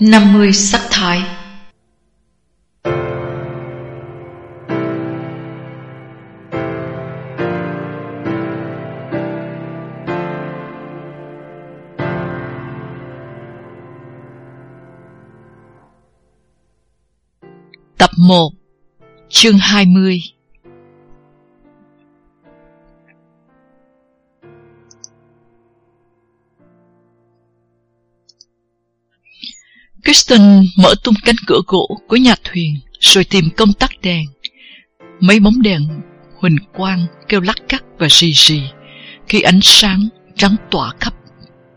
50 sắc thái Tập 1 Chương 20 Kristen mở tung cánh cửa gỗ của nhà thuyền rồi tìm công tắc đèn. Mấy bóng đèn huỳnh quang kêu lắc cắt và rì rì khi ánh sáng trắng tỏa khắp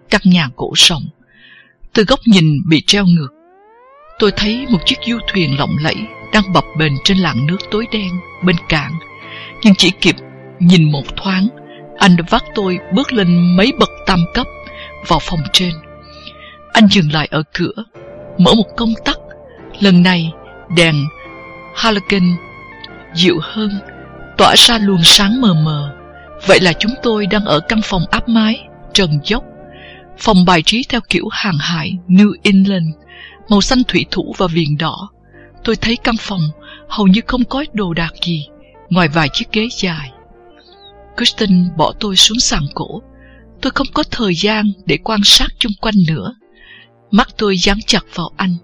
căn nhà gỗ rộng. Từ góc nhìn bị treo ngược, tôi thấy một chiếc du thuyền lộng lẫy đang bập bềnh trên làn nước tối đen bên cạn. Nhưng chỉ kịp nhìn một thoáng, anh đã vác tôi bước lên mấy bậc tam cấp vào phòng trên. Anh dừng lại ở cửa mở một công tắc. Lần này, đèn halogen dịu hơn, tỏa ra luồng sáng mờ mờ. Vậy là chúng tôi đang ở căn phòng áp mái, trần dốc. Phòng bài trí theo kiểu hàng hải New England, màu xanh thủy thủ và viền đỏ. Tôi thấy căn phòng hầu như không có đồ đạc gì, ngoài vài chiếc ghế dài. Kristen bỏ tôi xuống sàn cổ. Tôi không có thời gian để quan sát chung quanh nữa. Mắt tôi dán chặt vào anh.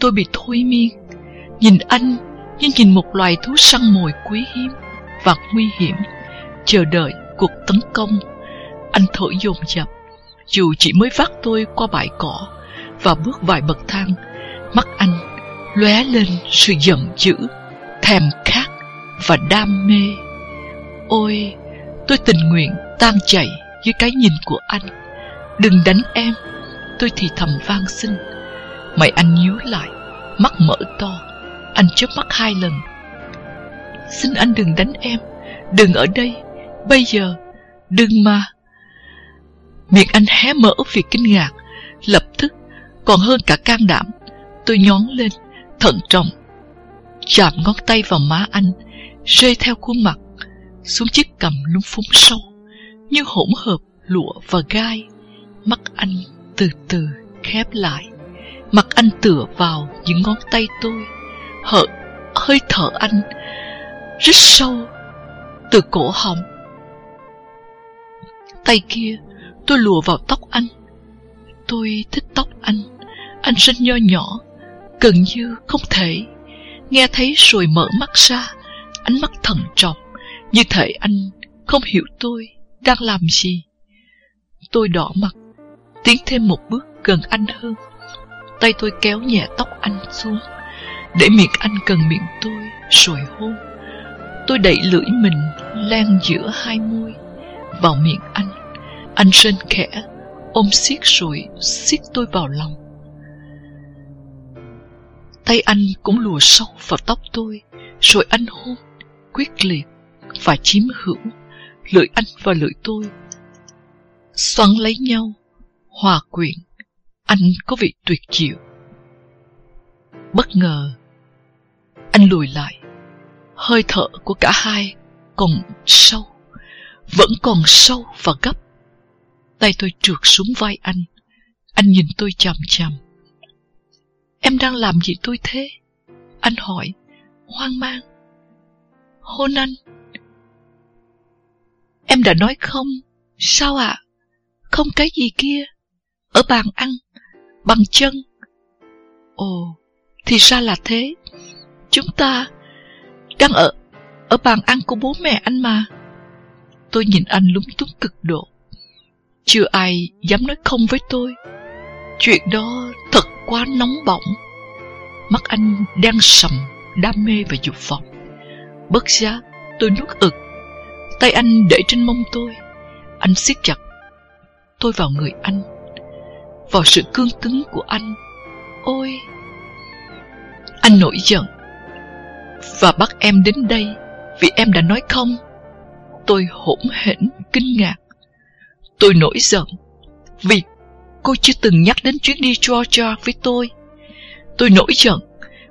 Tôi bị thôi miên. Nhìn anh như nhìn một loài thú săn mồi quý hiếm Và nguy hiểm, Chờ đợi cuộc tấn công. Anh thở dồn dập. Dù chỉ mới vác tôi qua bãi cỏ Và bước vài bậc thang, Mắt anh lóe lên sự giận dữ, Thèm khát và đam mê. Ôi, Tôi tình nguyện tan chảy dưới cái nhìn của anh. Đừng đánh em. Tôi thì thầm vang xin. Mày anh nhíu lại, Mắt mở to, Anh chớp mắt hai lần. Xin anh đừng đánh em, Đừng ở đây, Bây giờ, Đừng mà. Miệng anh hé mở vì kinh ngạc, Lập tức, Còn hơn cả can đảm, Tôi nhón lên, Thận trọng, Chạm ngón tay vào má anh, Rơi theo khuôn mặt, Xuống chiếc cầm lúng phúng sâu, Như hỗn hợp lụa và gai, Mắt anh từ từ khép lại. Mặt anh tựa vào những ngón tay tôi. Hở, hơi thở anh Rất sâu Từ cổ họng. Tay kia tôi lùa vào tóc anh. Tôi thích tóc anh. Anh sinh nho nhỏ Gần như không thể Nghe thấy rồi mở mắt ra. Ánh mắt thận trọng Như thể anh không hiểu tôi đang làm gì. Tôi đỏ mặt Tiến thêm một bước gần anh hơn. Tay tôi kéo nhẹ tóc anh xuống, Để miệng anh gần miệng tôi, Rồi hôn Tôi đẩy lưỡi mình Lan giữa hai môi, Vào miệng anh. Anh rên khẽ, Ôm siết rồi siết tôi vào lòng. Tay anh cũng lùa sâu vào tóc tôi, Rồi anh hôn Quyết liệt Và chiếm hữu Lưỡi anh và lưỡi tôi. Xoắn lấy nhau hòa quyện, anh có vị tuyệt diệu. Bất ngờ, anh lùi lại, hơi thở của cả hai còn sâu, vẫn còn sâu và gấp. Tay tôi trượt xuống vai anh, anh nhìn tôi chằm chằm. Em đang làm gì tôi thế? Anh hỏi, hoang mang. Hôn anh. Em đã nói không, sao ạ? À? Không cái gì kia ở bàn ăn, bằng chân. Ồ, thì ra là thế. Chúng ta đang ở ở bàn ăn của bố mẹ anh mà. Tôi nhìn anh lúng túng cực độ. Chưa ai dám nói không với tôi. Chuyện đó thật quá nóng bỏng. Mắt anh đang sầm, đam mê và dục vọng. Bất giác, tôi nuốt ực. Tay anh để trên mông tôi. Anh siết chặt tôi vào người anh vào sự cương cứng của anh. Ôi! Anh nổi giận và bắt em đến đây vì em đã nói không. Tôi hỗn hển, kinh ngạc. Tôi nổi giận vì cô chưa từng nhắc đến chuyến đi Georgia với tôi. Tôi nổi giận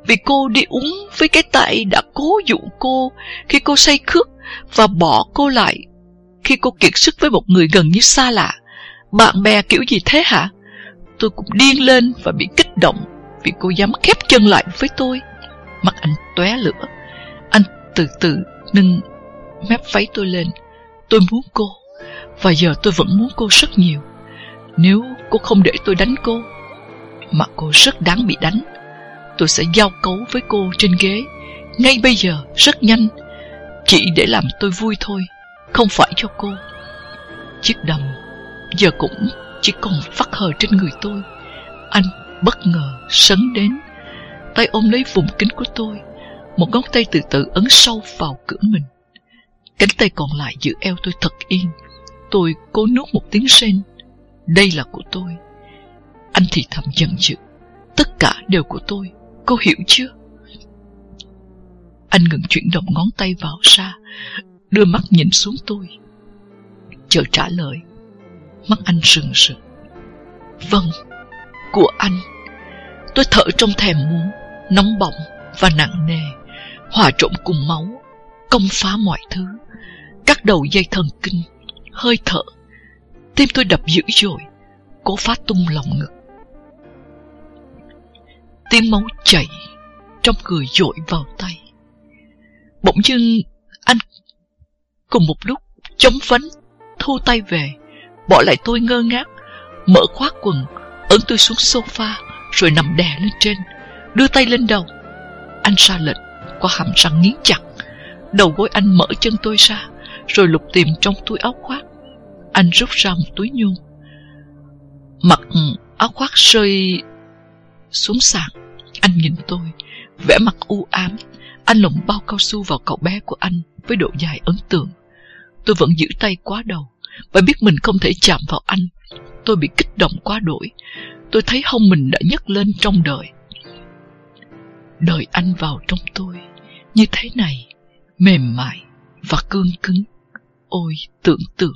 vì cô đi uống với cái tay đã cố dụ cô khi cô say khước và bỏ cô lại khi cô kiệt sức với một người gần như xa lạ. Bạn bè kiểu gì thế hả? Tôi cũng điên lên và bị kích động vì cô dám khép chân lại với tôi. mặt anh tóe lửa. Anh từ từ nâng mép váy tôi lên. Tôi muốn cô, và giờ tôi vẫn muốn cô rất nhiều. Nếu cô không để tôi đánh cô, mà cô rất đáng bị đánh, tôi sẽ giao cấu với cô trên ghế, ngay bây giờ, rất nhanh, chỉ để làm tôi vui thôi, không phải cho cô. Chiếc đầm giờ cũng chỉ còn phát hờ trên người tôi. Anh bất ngờ sấn đến, tay ôm lấy vùng kính của tôi, một ngón tay từ từ ấn sâu vào cửa mình. Cánh tay còn lại giữ eo tôi thật yên. Tôi cố nuốt một tiếng sen. Đây là của tôi. Anh thì thầm giận dữ. Tất cả đều của tôi. Cô hiểu chưa? Anh ngừng chuyển động ngón tay vào xa, đưa mắt nhìn xuống tôi. Chờ trả lời. Mắt anh sừng sừng. Vâng, của anh. Tôi thở trong thèm muốn, nóng bỏng và nặng nề, hòa trộn cùng máu, công phá mọi thứ các đầu dây thần kinh, hơi thở. Tim tôi đập dữ dội, cố phát tung lòng ngực. Tiếng máu chảy trong người dội vào tay. Bỗng dưng anh cùng một lúc chống vấn, thu tay về, bỏ lại tôi ngơ ngác, mở khoác quần, ấn tôi xuống sofa, rồi nằm đè lên trên, đưa tay lên đầu. Anh ra lệnh, qua hàm răng nghiến chặt, đầu gối anh mở chân tôi ra, rồi lục tìm trong túi áo khoác. Anh rút ra một túi nhung. Mặc áo khoác rơi xuống sàn. Anh nhìn tôi, vẻ mặt u ám. Anh lồng bao cao su vào cậu bé của anh với độ dài ấn tượng. Tôi vẫn giữ tay quá đầu và biết mình không thể chạm vào anh. Tôi bị kích động quá đổi. Tôi thấy hông mình đã nhấc lên trong đời. Đời anh vào trong tôi như thế này, mềm mại và cương cứng. Ôi, tưởng tượng.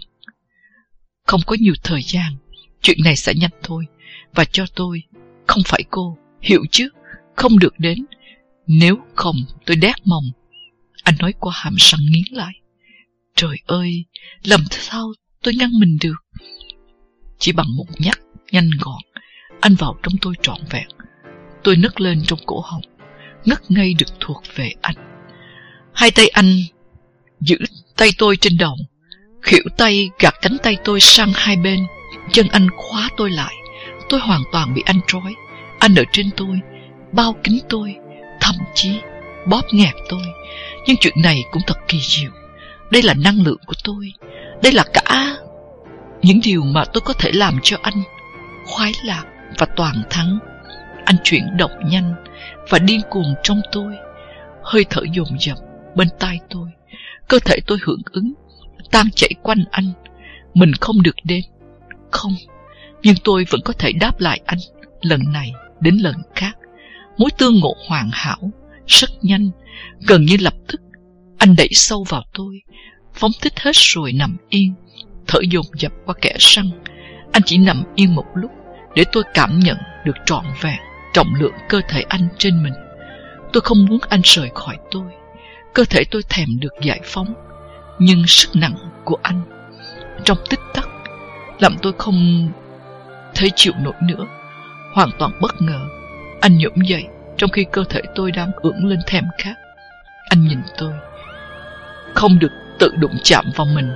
Không có nhiều thời gian, chuyện này sẽ nhanh thôi. Và cho tôi, không phải cô, hiểu chứ, không được đến. Nếu không, tôi đét mồng, Anh nói qua hàm răng nghiến lại. Trời ơi, làm sao tôi ngăn mình được? Chỉ bằng một nhắc, nhanh gọn, anh vào trong tôi trọn vẹn. Tôi nấc lên trong cổ họng, ngất ngây được thuộc về anh. Hai tay anh giữ tay tôi trên đầu. Khỉu tay gạt cánh tay tôi sang hai bên. Chân anh khóa tôi lại. Tôi hoàn toàn bị anh trói. Anh ở trên tôi, bao kính tôi, thậm chí bóp nghẹt tôi. Nhưng chuyện này cũng thật kỳ diệu. Đây là năng lượng của tôi. Đây là cả những điều mà tôi có thể làm cho anh khoái lạc và toàn thắng. Anh chuyển động nhanh và điên cuồng trong tôi. Hơi thở dồn dập bên tai tôi Cơ thể tôi hưởng ứng, tan chảy quanh anh. Mình không được đến. Không, nhưng tôi vẫn có thể đáp lại anh lần này đến lần khác. Mối tương ngộ hoàn hảo, rất nhanh, gần như lập tức. Anh đẩy sâu vào tôi, phóng thích hết rồi nằm yên, thở dồn dập qua kẻ săn Anh chỉ nằm yên một lúc để tôi cảm nhận được trọn vẹn trọng lượng cơ thể anh trên mình. Tôi không muốn anh rời khỏi tôi. Cơ thể tôi thèm được giải phóng Nhưng sức nặng của anh Trong tích tắc Làm tôi không thể chịu nổi nữa Hoàn toàn bất ngờ Anh nhổm dậy Trong khi cơ thể tôi đang ưỡn lên thèm khát Anh nhìn tôi Không được tự đụng chạm vào mình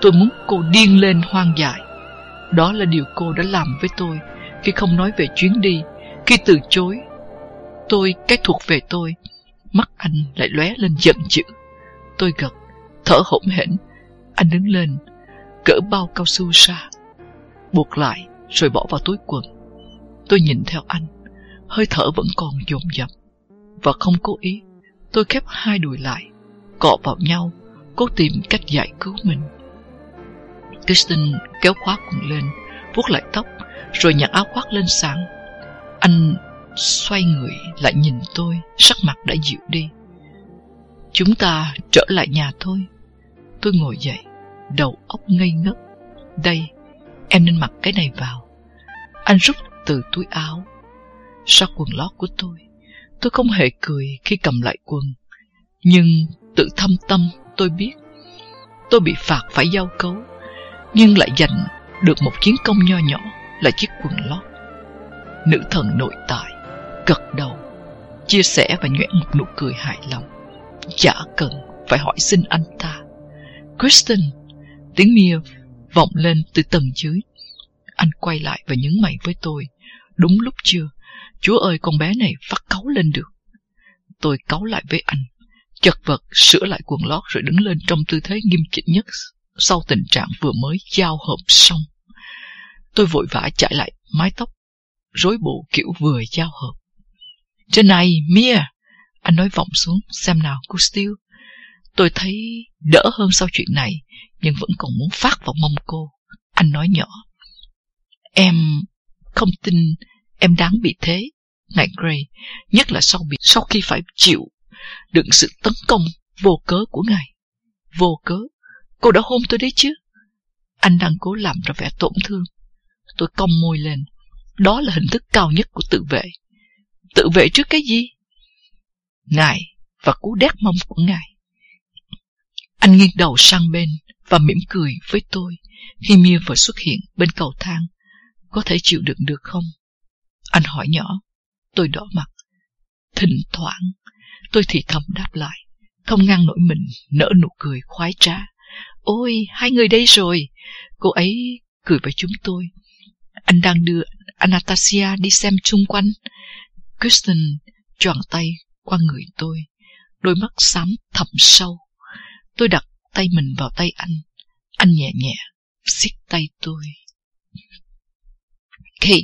Tôi muốn cô điên lên hoang dại Đó là điều cô đã làm với tôi Khi không nói về chuyến đi Khi từ chối Tôi cái thuộc về tôi Mắt anh lại lóe lên giận dữ. Tôi gật, thở hổn hển. Anh đứng lên, cỡ bao cao su ra, buộc lại rồi bỏ vào túi quần. Tôi nhìn theo anh, hơi thở vẫn còn dồn dập. Và không cố ý, tôi khép hai đùi lại, cọ vào nhau, cố tìm cách giải cứu mình. Kristen kéo khóa quần lên, vuốt lại tóc, rồi nhặt áo khoác lên sàn. Anh xoay người lại nhìn tôi, sắc mặt đã dịu đi. Chúng ta trở lại nhà thôi. Tôi ngồi dậy, đầu óc ngây ngất. Đây, em nên mặc cái này vào. Anh rút từ túi áo, sau quần lót của tôi. Tôi không hề cười khi cầm lại quần. Nhưng tự thâm tâm tôi biết tôi bị phạt phải giao cấu, nhưng lại giành được một chiến công nho nhỏ là chiếc quần lót. Nữ thần nội tại, gật đầu, chia sẻ và nhoẻn một nụ cười hài lòng. Chả cần phải hỏi xin anh ta. Kristen, tiếng Mia vọng lên từ tầng dưới. Anh quay lại và nhấn mày với tôi. Đúng lúc chưa? Chúa ơi, con bé này phát cáu lên được. Tôi cáu lại với anh, chật vật sửa lại quần lót rồi đứng lên trong tư thế nghiêm chỉnh nhất sau tình trạng vừa mới giao hợp xong. Tôi vội vã chạy lại mái tóc, rối bộ kiểu vừa giao hợp. Trên này, Mia! Anh nói vọng xuống, xem nào, cô Steele. Tôi thấy đỡ hơn sau chuyện này, nhưng vẫn còn muốn phát vào mông cô. Anh nói nhỏ. Em không tin em đáng bị thế, ngài Gray, nhất là sau bị sau khi phải chịu đựng sự tấn công vô cớ của ngài. Vô cớ? Cô đã hôn tôi đấy chứ? Anh đang cố làm ra vẻ tổn thương. Tôi cong môi lên. Đó là hình thức cao nhất của tự vệ. Tự vệ trước cái gì? Ngài và cú đét mông của ngài. Anh nghiêng đầu sang bên và mỉm cười với tôi khi Mia vừa xuất hiện bên cầu thang. Có thể chịu đựng được không? Anh hỏi nhỏ. Tôi đỏ mặt. Thỉnh thoảng, tôi thì thầm đáp lại, không ngăn nổi mình, nở nụ cười khoái trá. Ôi, hai người đây rồi. Cô ấy cười với chúng tôi. Anh đang đưa Anastasia đi xem chung quanh. Kristen chọn tay qua người tôi, đôi mắt xám thẳm sâu. Tôi đặt tay mình vào tay anh. Anh nhẹ nhẹ, siết tay tôi. Kate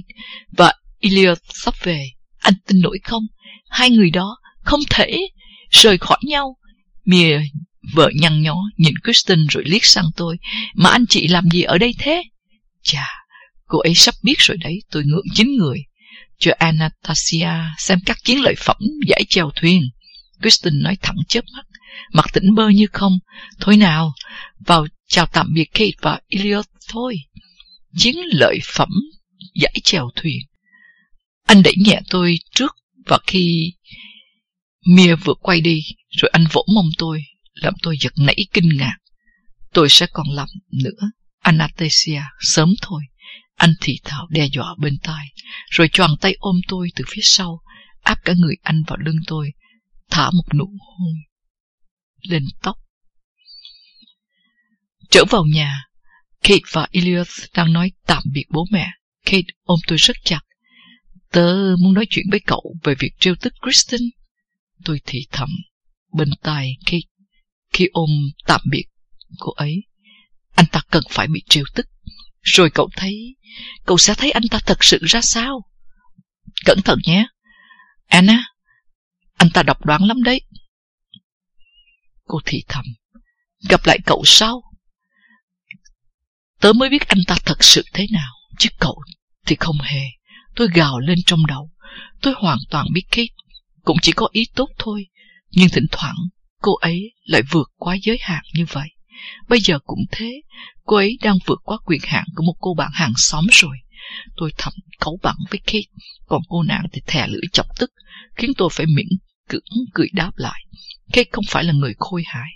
và Elliot sắp về. Anh tin nổi không? Hai người đó không thể rời khỏi nhau. Mia vợ nhăn nhó nhìn Kristen rồi liếc sang tôi. Mà anh chị làm gì ở đây thế? Chà, cô ấy sắp biết rồi đấy, tôi ngượng chính người. Cho Anastasia xem các chiến lợi phẩm giải chèo thuyền. Kristen nói thẳng chớp mắt, mặt tỉnh bơ như không. Thôi nào, vào chào tạm biệt Kate và Elliot thôi. Chiến lợi phẩm giải chèo thuyền. Anh đẩy nhẹ tôi trước và khi Mia vừa quay đi, rồi anh vỗ mông tôi, làm tôi giật nảy kinh ngạc. Tôi sẽ còn làm nữa, Anastasia, sớm thôi. Anh thì thào đe dọa bên tai, rồi choàng tay ôm tôi từ phía sau, áp cả người anh vào lưng tôi, thả một nụ hôn lên tóc. Trở vào nhà, Kate và Elias đang nói tạm biệt bố mẹ. Kate ôm tôi rất chặt. Tớ muốn nói chuyện với cậu về việc trêu tức Kristen. Tôi thì thầm bên tai khi khi ôm tạm biệt cô ấy. Anh ta cần phải bị trêu tức. Rồi cậu thấy, cậu sẽ thấy anh ta thật sự ra sao. Cẩn thận nhé. Anna, anh ta độc đoán lắm đấy. Cô thì thầm. Gặp lại cậu sau. Tớ mới biết anh ta thật sự thế nào, chứ cậu thì không hề. Tôi gào lên trong đầu. Tôi hoàn toàn biết Kate cũng chỉ có ý tốt thôi, nhưng thỉnh thoảng cô ấy lại vượt quá giới hạn như vậy. Bây giờ cũng thế, cô ấy đang vượt quá quyền hạn của một cô bạn hàng xóm rồi. Tôi thầm cấu bẳng với Kate, còn cô nàng thì thè lưỡi chọc tức, khiến tôi phải miễn cưỡng cười đáp lại. Kate không phải là người khôi hài.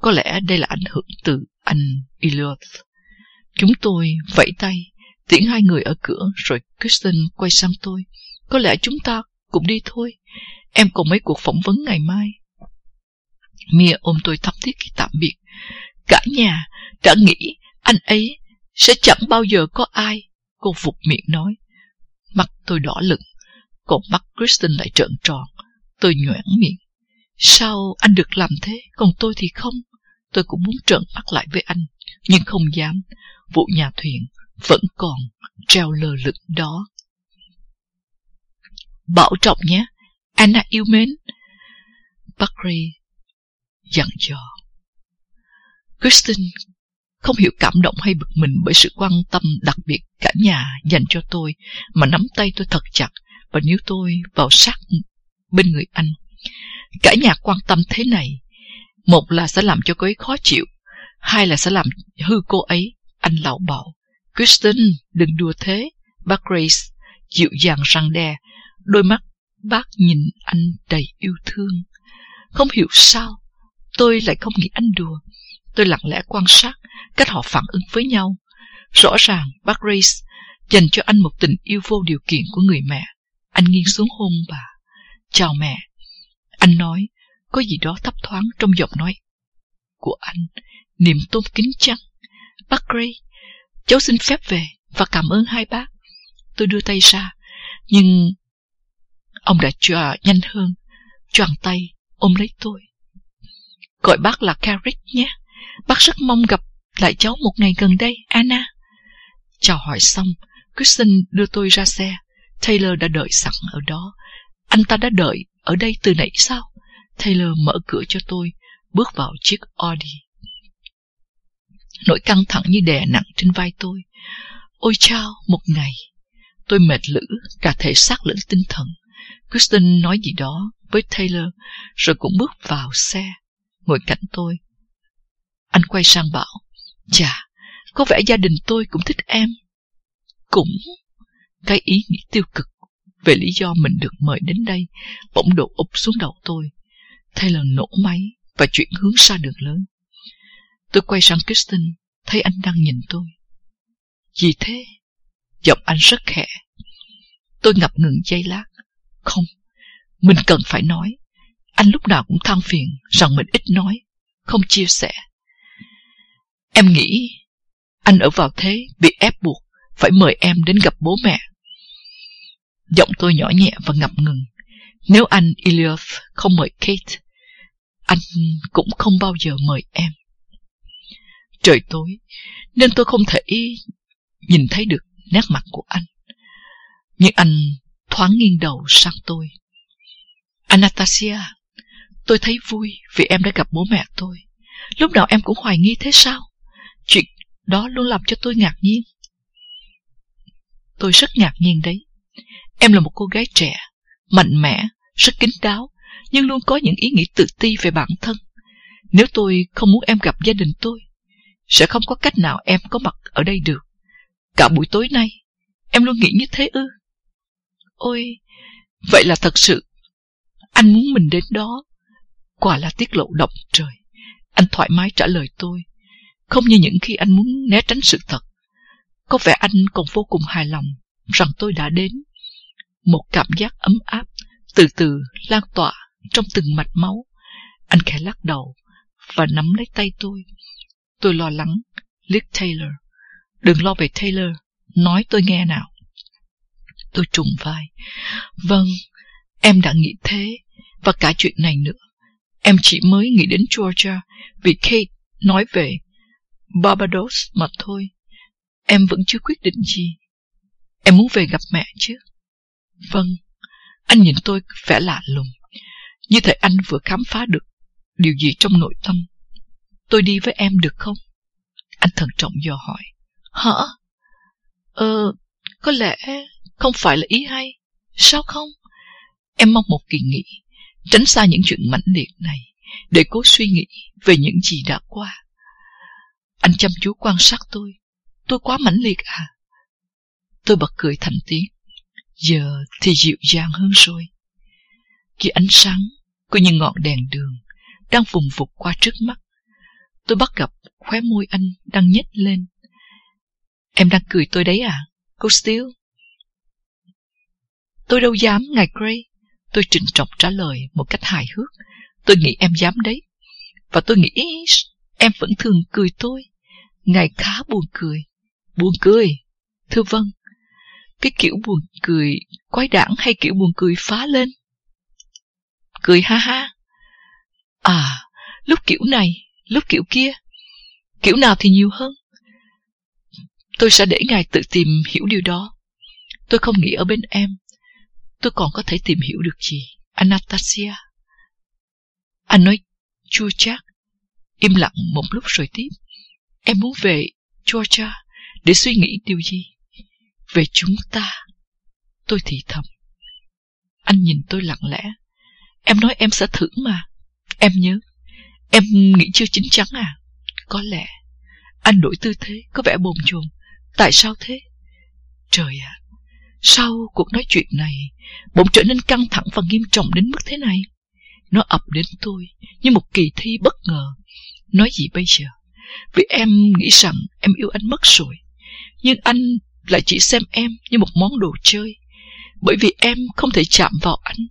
Có lẽ đây là ảnh hưởng từ anh Elliot. Chúng tôi vẫy tay, tiễn hai người ở cửa rồi Kristen quay sang tôi. Có lẽ chúng ta cũng đi thôi. Em còn mấy cuộc phỏng vấn ngày mai. Mia ôm tôi thắm thiết khi tạm biệt. Cả nhà đã nghĩ anh ấy sẽ chẳng bao giờ có ai. Cô vụt miệng nói. Mắt tôi đỏ lựng, còn mắt Kristen lại trợn tròn. Tôi nhoảng miệng. Sao anh được làm thế, còn tôi thì không? Tôi cũng muốn trợn mắt lại với anh, nhưng không dám. Vụ nhà thuyền vẫn còn treo lơ lửng đó. Bảo trọng nhé, Anna yêu mến. Buckley dặn dò. Kristen không hiểu cảm động hay bực mình bởi sự quan tâm đặc biệt cả nhà dành cho tôi mà nắm tay tôi thật chặt và níu tôi vào sát bên người anh. Cả nhà quan tâm thế này, một là sẽ làm cho cô ấy khó chịu, hai là sẽ làm hư cô ấy, anh lão bảo. Kristen, đừng đùa thế. Bác Grace dịu dàng răng đe, đôi mắt bác nhìn anh đầy yêu thương. Không hiểu sao, tôi lại không nghĩ anh đùa. Tôi lặng lẽ quan sát cách họ phản ứng với nhau. Rõ ràng bác Grace dành cho anh một tình yêu vô điều kiện của người mẹ. Anh nghiêng xuống hôn bà. Chào mẹ. Anh nói, có gì đó thấp thoáng trong giọng nói của anh. Niềm tôn kính chăng? Bác Gray, cháu xin phép về và cảm ơn hai bác. Tôi đưa tay ra, nhưng ông đã chòa nhanh hơn, choàng tay, ôm lấy tôi. Gọi bác là Carrick nhé. Bác rất mong gặp lại cháu một ngày gần đây, Anna. Chào hỏi xong, Kristen đưa tôi ra xe. Taylor đã đợi sẵn ở đó. Anh ta đã đợi ở đây từ nãy sao? Taylor mở cửa cho tôi, bước vào chiếc Audi. Nỗi căng thẳng như đè nặng trên vai tôi. Ôi chao, một ngày. Tôi mệt lử, cả thể xác lẫn tinh thần. Kristen nói gì đó với Taylor, rồi cũng bước vào xe, ngồi cạnh tôi. Anh quay sang bảo, chà, có vẻ gia đình tôi cũng thích em. Cũng, cái ý nghĩ tiêu cực về lý do mình được mời đến đây bỗng đổ ụp xuống đầu tôi. Taylor nổ máy và chuyển hướng xa đường lớn. Tôi quay sang Kristen, thấy anh đang nhìn tôi. Gì thế? Giọng anh rất khẽ. Tôi ngập ngừng giây lát. Không, mình cần phải nói. Anh lúc nào cũng than phiền rằng mình ít nói, không chia sẻ. Em nghĩ anh ở vào thế bị ép buộc phải mời em đến gặp bố mẹ. Giọng tôi nhỏ nhẹ và ngập ngừng. Nếu anh Elioth không mời Kate, anh cũng không bao giờ mời em. Trời tối, nên tôi không thể nhìn thấy được nét mặt của anh. Nhưng anh thoáng nghiêng đầu sang tôi. Anastasia, tôi thấy vui vì em đã gặp bố mẹ tôi. Lúc nào em cũng hoài nghi thế sao? Chuyện đó luôn làm cho tôi ngạc nhiên. Tôi rất ngạc nhiên đấy. Em là một cô gái trẻ, mạnh mẽ, rất kín đáo, nhưng luôn có những ý nghĩ tự ti về bản thân. Nếu tôi không muốn em gặp gia đình tôi, sẽ không có cách nào em có mặt ở đây được. Cả buổi tối nay, em luôn nghĩ như thế ư? Ôi, vậy là thật sự, anh muốn mình đến đó. Quả là tiết lộ động trời. Anh thoải mái trả lời tôi, không như những khi anh muốn né tránh sự thật. Có vẻ anh còn vô cùng hài lòng rằng tôi đã đến. Một cảm giác ấm áp từ từ lan tỏa trong từng mạch máu. Anh khẽ lắc đầu và nắm lấy tay tôi. Tôi lo lắng, liếc Taylor. Đừng lo về Taylor, nói tôi nghe nào. Tôi trùng vai. Vâng, em đã nghĩ thế, và cả chuyện này nữa. Em chỉ mới nghĩ đến Georgia vì Kate nói về Barbados mà thôi. Em vẫn chưa quyết định gì. Em muốn về gặp mẹ chứ? Vâng. Anh nhìn tôi vẻ lạ lùng. Như thể anh vừa khám phá được điều gì trong nội tâm. Tôi đi với em được không? Anh thận trọng dò hỏi. Hả? Ờ, có lẽ không phải là ý hay. Sao không? Em mong một kỳ nghỉ, tránh xa những chuyện mãnh liệt này, để cố suy nghĩ về những gì đã qua. Anh chăm chú quan sát tôi. Tôi quá mãnh liệt à? Tôi bật cười thành tiếng. Giờ thì dịu dàng hơn rồi. Khi ánh sáng của những ngọn đèn đường đang vùng vụt qua trước mắt, tôi bắt gặp khóe môi anh đang nhếch lên. Em đang cười tôi đấy à, cô Steele? Tôi đâu dám, ngài Gray. Tôi trịnh trọng trả lời một cách hài hước. Tôi nghĩ em dám đấy. Và tôi nghĩ em vẫn thường cười tôi. Ngài khá buồn cười. Buồn cười? Thưa vâng. Cái kiểu buồn cười quái đản hay kiểu buồn cười phá lên? Cười ha ha. À, lúc kiểu này, lúc kiểu kia. Kiểu nào thì nhiều hơn? Tôi sẽ để ngài tự tìm hiểu điều đó. Tôi không nghĩ ở bên em. Tôi còn có thể tìm hiểu được gì, Anastasia? Anh nói chua chát, im lặng một lúc rồi tiếp. Em muốn về Georgia để suy nghĩ điều gì? Về chúng ta. Tôi thì thầm. Anh nhìn tôi lặng lẽ. Em nói em sẽ thử mà. Em nhớ. Em nghĩ chưa chín chắn à? Có lẽ. Anh đổi tư thế, có vẻ bồn chồn. Tại sao thế? Trời ạ! À, sau cuộc nói chuyện này, bỗng trở nên căng thẳng và nghiêm trọng đến mức thế này? Nó ập đến tôi như một kỳ thi bất ngờ. Nói gì bây giờ? Vì em nghĩ rằng em yêu anh mất rồi. Nhưng anh lại chỉ xem em như một món đồ chơi. Bởi vì em không thể chạm vào anh.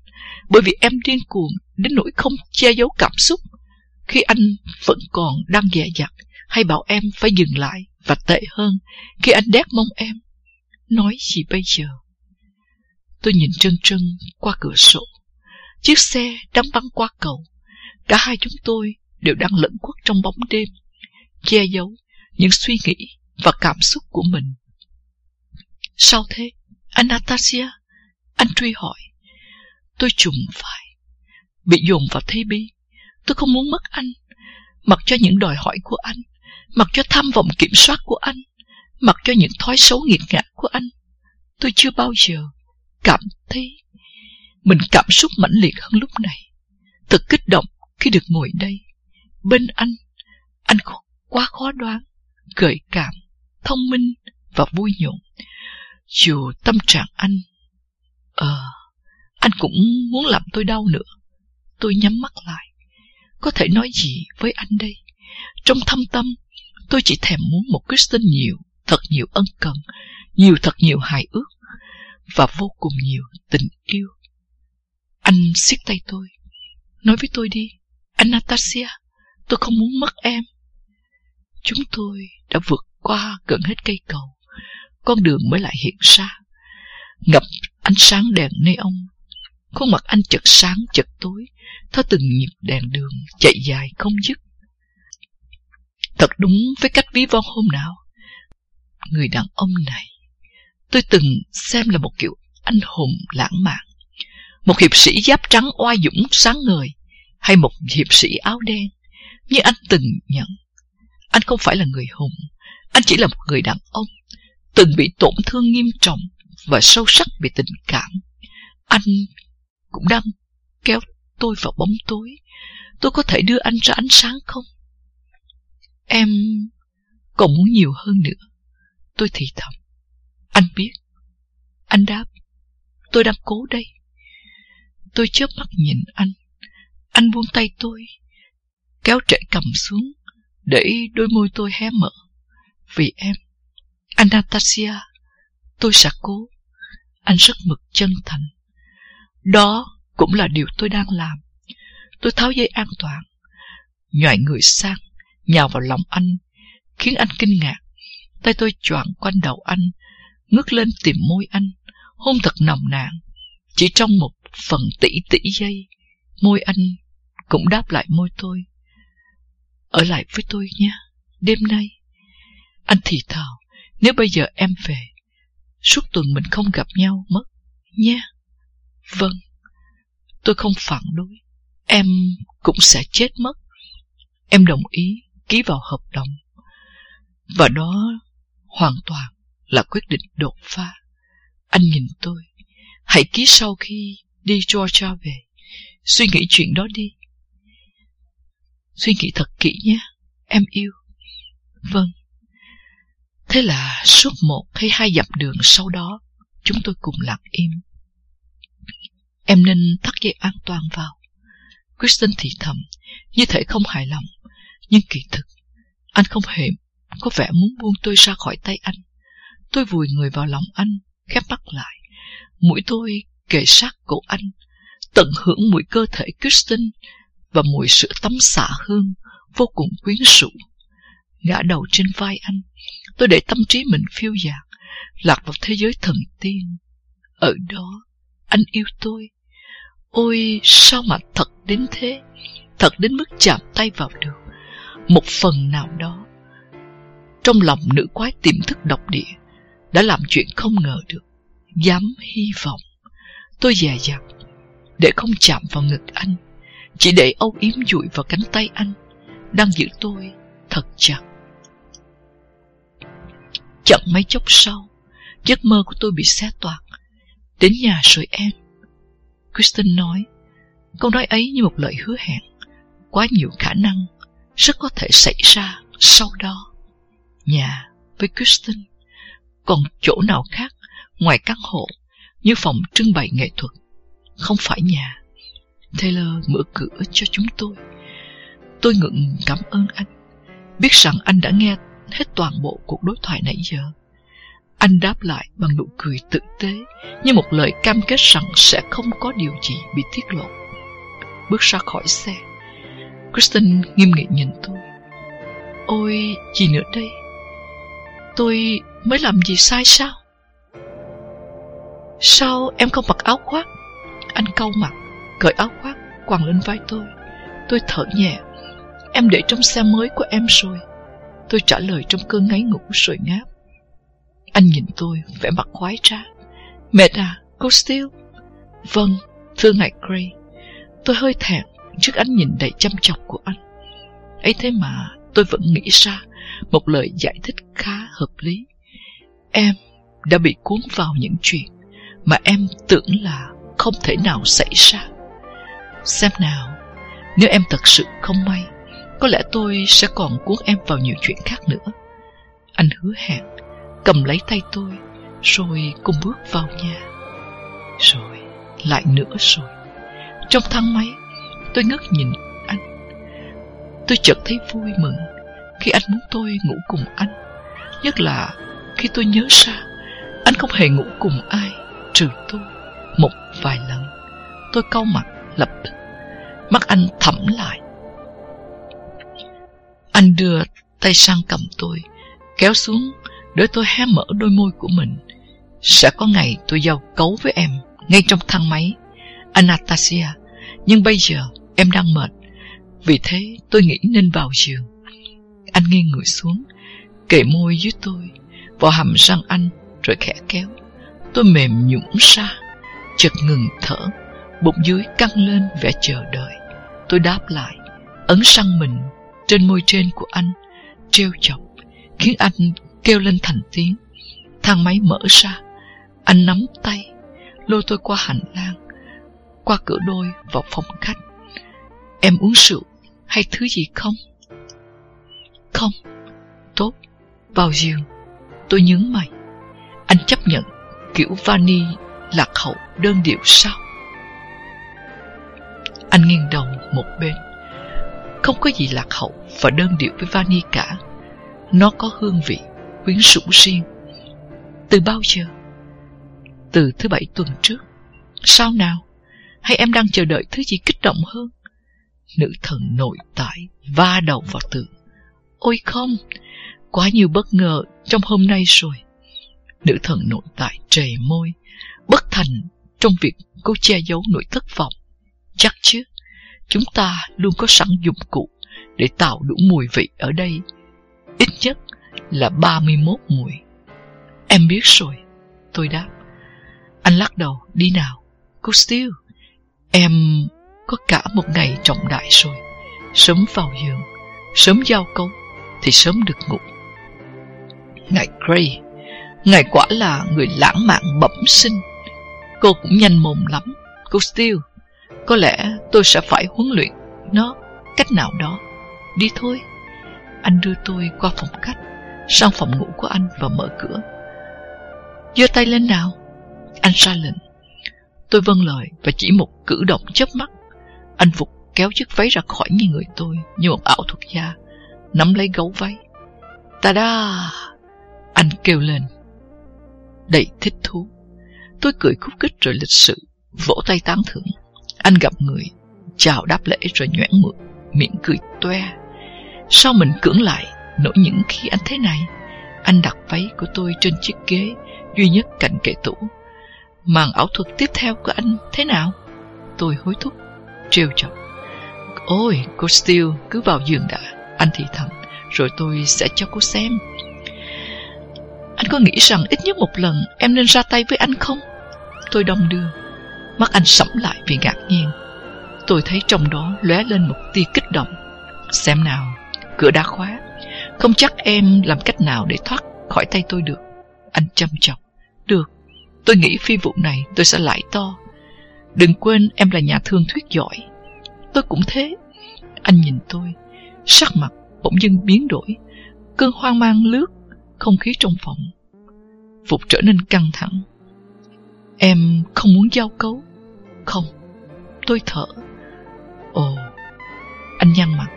Bởi vì em điên cuồng đến nỗi không che giấu cảm xúc. Khi anh vẫn còn đang dè dặt, hay bảo em phải dừng lại và tệ hơn, khi anh đét mong em. Nói gì bây giờ? Tôi nhìn trân trân qua cửa sổ. Chiếc xe đang băng qua cầu. Cả hai chúng tôi đều đang lẫn quất trong bóng đêm, che giấu những suy nghĩ và cảm xúc của mình. Sao thế? Anastasia? Anh truy hỏi. Tôi trùng phải. Bị dồn vào thế bi. Tôi không muốn mất anh. Mặc cho những đòi hỏi của anh. Mặc cho tham vọng kiểm soát của anh. Mặc cho những thói xấu nghiệt ngã của anh. Tôi chưa bao giờ cảm thấy mình cảm xúc mãnh liệt hơn lúc này. Thật kích động khi được ngồi đây. Bên anh, anh quá khó đoán, gợi cảm, thông minh và vui nhộn. Dù tâm trạng anh, ờ, anh cũng muốn làm tôi đau nữa. Tôi nhắm mắt lại. Có thể nói gì với anh đây? Trong thâm tâm, tôi chỉ thèm muốn một Kristen nhiều, thật nhiều ân cần, nhiều thật nhiều hài ước, và vô cùng nhiều tình yêu. Anh siết tay tôi. Nói với tôi đi, Anastasia, tôi không muốn mất em. Chúng tôi đã vượt qua gần hết cây cầu. Con đường mới lại hiện ra. Ngập ánh sáng đèn neon. Khuôn mặt anh chật sáng chật tối, theo từng nhịp đèn đường chạy dài không dứt. Thật đúng với cách ví von hôm nào. Người đàn ông này, tôi từng xem là một kiểu anh hùng lãng mạn. Một hiệp sĩ giáp trắng oai dũng sáng ngời, hay một hiệp sĩ áo đen, như anh từng nhận. Anh không phải là người hùng, anh chỉ là một người đàn ông, từng bị tổn thương nghiêm trọng và sâu sắc về tình cảm. Anh cũng đang kéo tôi vào bóng tối. Tôi có thể đưa anh ra ánh sáng không? Em còn muốn nhiều hơn nữa. Tôi thì thầm. Anh biết. Anh đáp. Tôi đang cố đây. Tôi chớp mắt nhìn anh. Anh buông tay tôi, kéo trễ cầm xuống, để đôi môi tôi hé mở. Vì em, Anastasia, tôi sẽ cố. Anh rất mực chân thành. Đó cũng là điều tôi đang làm. Tôi tháo dây an toàn, nhòi người sang, nhào vào lòng anh, khiến anh kinh ngạc. Tay tôi choạng quanh đầu anh, ngước lên tìm môi anh, hôn thật nồng nàn. Chỉ trong một phần tỷ tỷ giây, môi anh cũng đáp lại môi tôi. Ở lại với tôi nha, đêm nay. Anh thì thào, nếu bây giờ em về, suốt tuần mình không gặp nhau mất, nha. Vâng, tôi không phản đối. Em cũng sẽ chết mất. Em đồng ý ký vào hợp đồng. Và đó hoàn toàn là quyết định đột phá. Anh nhìn tôi, hãy ký sau khi đi Georgia về. Suy nghĩ chuyện đó đi. Suy nghĩ thật kỹ nhé, em yêu. Vâng. Thế là suốt một hay hai dặm đường sau đó, chúng tôi cùng lặng im. Em nên thắt dây an toàn vào. Kristen thì thầm, như thể không hài lòng, nhưng kỳ thực, anh không hề có vẻ muốn buông tôi ra khỏi tay anh. Tôi vùi người vào lòng anh, khép mắt lại. Mũi tôi kề sát cổ anh, tận hưởng mùi cơ thể Kristen và mùi sữa tắm xả hương vô cùng quyến rũ. Ngã đầu trên vai anh, tôi để tâm trí mình phiêu dạt, lạc vào thế giới thần tiên. Ở đó, anh yêu tôi. Ôi, sao mà thật đến thế, thật đến mức chạm tay vào được. Một phần nào đó, trong lòng nữ quái tiềm thức độc địa, đã làm chuyện không ngờ được, dám hy vọng. Tôi dè dặt, để không chạm vào ngực anh, chỉ để âu yếm dụi vào cánh tay anh Đang giữ tôi thật chặt. Chẳng mấy chốc sau Giấc mơ của tôi bị xé toạc. Đến nhà rồi em. Kristen nói Câu nói ấy như một lời hứa hẹn. Quá nhiều khả năng Rất có thể xảy ra sau đó. Nhà với Kristen Còn chỗ nào khác Ngoài căn hộ Như phòng trưng bày nghệ thuật Không phải nhà Taylor mở cửa cho chúng tôi. Tôi ngượng cảm ơn anh, biết rằng anh đã nghe hết toàn bộ cuộc đối thoại nãy giờ. Anh đáp lại bằng nụ cười tử tế, như một lời cam kết rằng sẽ không có điều gì bị tiết lộ. Bước ra khỏi xe, Kristen nghiêm nghị nhìn tôi. Ôi, gì nữa đây? Tôi mới làm gì sai sao? Sao em không mặc áo khoác? Anh câu mặt, cởi áo khoác, quàng lên vai tôi. Tôi thở nhẹ. Em để trong xe mới của em rồi. Tôi trả lời trong cơn ngáy ngủ rồi ngáp. Anh nhìn tôi, vẻ mặt khoái trá. Mệt à, cô Steele? Vâng, thưa ngài Gray. Tôi hơi thẹn trước ánh nhìn đầy chăm chọc của anh. ấy thế mà tôi vẫn nghĩ ra một lời giải thích khá hợp lý. Em đã bị cuốn vào những chuyện mà em tưởng là không thể nào xảy ra. Xem nào, nếu em thật sự không may, có lẽ tôi sẽ còn cuốn em vào nhiều chuyện khác nữa. Anh hứa hẹn, cầm lấy tay tôi, rồi cùng bước vào nhà. Rồi, lại nữa rồi. Trong thang máy, tôi ngước nhìn anh. Tôi chợt thấy vui mừng khi anh muốn tôi ngủ cùng anh. Nhất là khi tôi nhớ ra anh không hề ngủ cùng ai trừ tôi một vài lần. Tôi cau mặt lập tức, mắt anh thẩm lại. Anh đưa tay sang cầm tôi, kéo xuống để tôi hé mở đôi môi của mình. Sẽ có ngày tôi giao cấu với em ngay trong thang máy, Anastasia. Nhưng bây giờ em đang mệt, vì thế tôi nghĩ nên vào giường. Anh nghiêng người xuống, kề môi dưới tôi, vào hàm răng anh rồi khẽ kéo. Tôi mềm nhũn ra, chợt ngừng thở, bụng dưới căng lên vẻ chờ đợi. Tôi đáp lại, ấn răng mình trên môi trên của anh, treo chọc, khiến anh kêu lên thành tiếng. Thang máy mở ra, anh nắm tay, lôi tôi qua hành lang, qua cửa đôi vào phòng khách. Em uống rượu hay thứ gì không? Không. Tốt. Vào giường. Tôi nhướng mày. Anh chấp nhận kiểu vani lạc hậu đơn điệu sao? Anh nghiêng đầu một bên. Không có gì lạc hậu và đơn điệu với vani cả. Nó có hương vị, quyến rũ riêng. Từ bao giờ? Từ thứ bảy tuần trước. Sao nào? Hay em đang chờ đợi thứ gì kích động hơn? Nữ thần nội tại va đầu vào tường. Ôi không, quá nhiều bất ngờ trong hôm nay rồi. Nữ thần nội tại trề môi, bất thành trong việc cô che giấu nỗi thất vọng. Chắc chứ, chúng ta luôn có sẵn dụng cụ để tạo đủ mùi vị ở đây. Ít nhất là 31 mùi. Em biết rồi, tôi đáp. Anh lắc đầu, đi nào. Cô Steele, em có cả một ngày trọng đại rồi. Sớm vào giường, sớm giao cấu, thì sớm được ngủ. Ngài Gray, ngài quả là người lãng mạn bẩm sinh. Cô cũng nhanh mồm lắm. Cô Steele, có lẽ tôi sẽ phải huấn luyện nó cách nào đó. Đi thôi. Anh đưa tôi qua phòng khách, sang phòng ngủ của anh và mở cửa. giơ tay lên nào. Anh ra lệnh. Tôi vâng lời và chỉ một cử động chớp mắt. Anh phục kéo chiếc váy ra khỏi như người tôi như một ảo thuật gia nắm lấy gấu váy. Ta-da! Anh kêu lên. Đầy thích thú. Tôi cười khúc khích rồi lịch sự, vỗ tay tán thưởng. Anh gặp người, chào đáp lễ rồi nhoẻn mượn, miệng cười toe. Sao mình cưỡng lại, nổi những khi anh thế này? Anh đặt váy của tôi trên chiếc ghế duy nhất cạnh kệ tủ. Màn ảo thuật tiếp theo của anh thế nào? Tôi hối thúc, trêu chọc. Ôi, cô Steele, cứ vào giường đã. Anh thì thầm, rồi tôi sẽ cho cô xem. Anh có nghĩ rằng ít nhất một lần em nên ra tay với anh không? Tôi đông đưa. Mắt anh sẫm lại vì ngạc nhiên. Tôi thấy trong đó lóe lên một tia kích động. Xem nào, cửa đã khóa. Không chắc em làm cách nào để thoát khỏi tay tôi được. Anh chăm chọc. Được, tôi nghĩ phi vụ này tôi sẽ lại to. Đừng quên em là nhà thương thuyết giỏi. Tôi cũng thế. Anh nhìn tôi, sắc mặt bỗng dưng biến đổi, cơn hoang mang lướt, không khí trong phòng. Phục trở nên căng thẳng. Em không muốn giao cấu. Không, tôi thở. Ồ, anh nhăn mặt.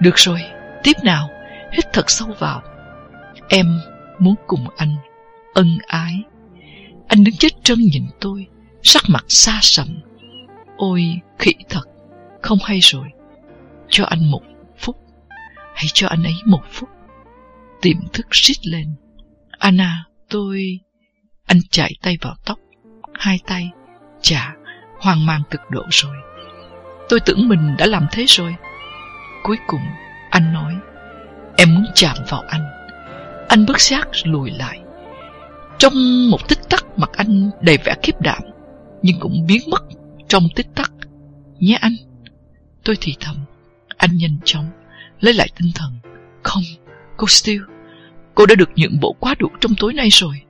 Được rồi, tiếp nào, hít thật sâu vào. Em muốn cùng anh ân ái. Anh đứng chết trân nhìn tôi, sắc mặt xa sầm. Ôi, khỉ thật, không hay rồi. Cho anh một hãy cho anh ấy một phút. Tiềm thức rít lên. Anna, tôi... Anh chạy tay vào tóc, hai tay, chà, hoang mang cực độ rồi. Tôi tưởng mình đã làm thế rồi. Cuối cùng, anh nói, em muốn chạm vào anh. Anh bước sát lùi lại. Trong một tích tắc mặt anh đầy vẻ khiếp đảm, nhưng cũng biến mất trong tích tắc. Nhé anh. Tôi thì thầm. Anh nhanh chóng lấy lại tinh thần. Không, cô Steele, cô đã được nhượng bộ quá đủ trong tối nay rồi.